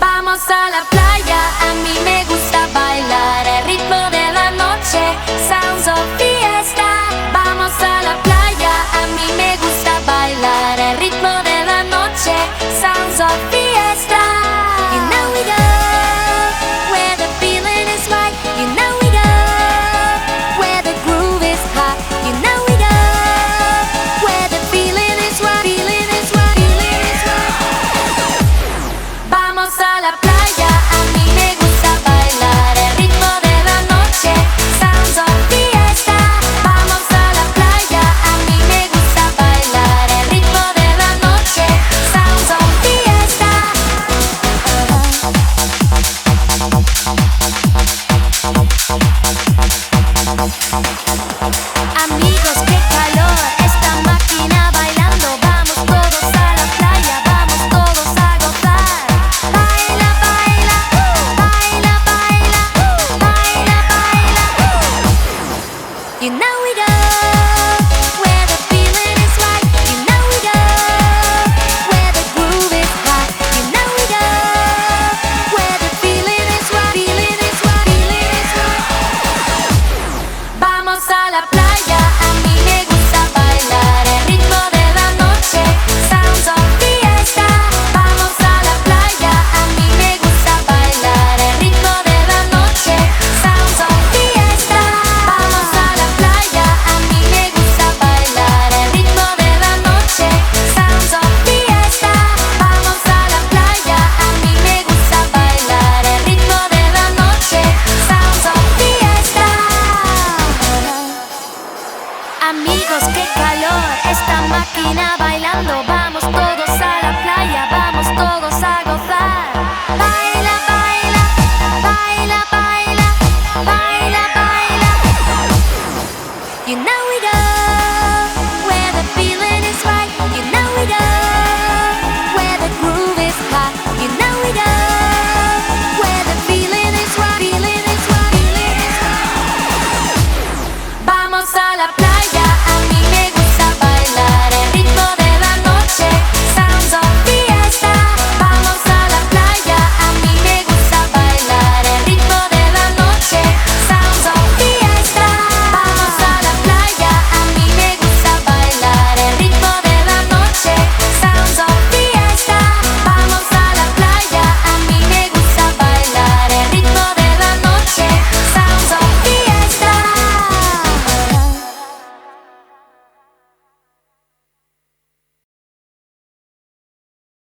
Vamos a la playa, a mí me gusta bailar el ritmo de la noche, sounds of fiesta. Vamos a la playa, a mí me gusta bailar el ritmo de la noche. You know Amigos, qué calor, esta máquina bailando, vamos todos a la playa, vamos todos a gozar. Baila, baila, baila, baila, baila, baila. You know we go.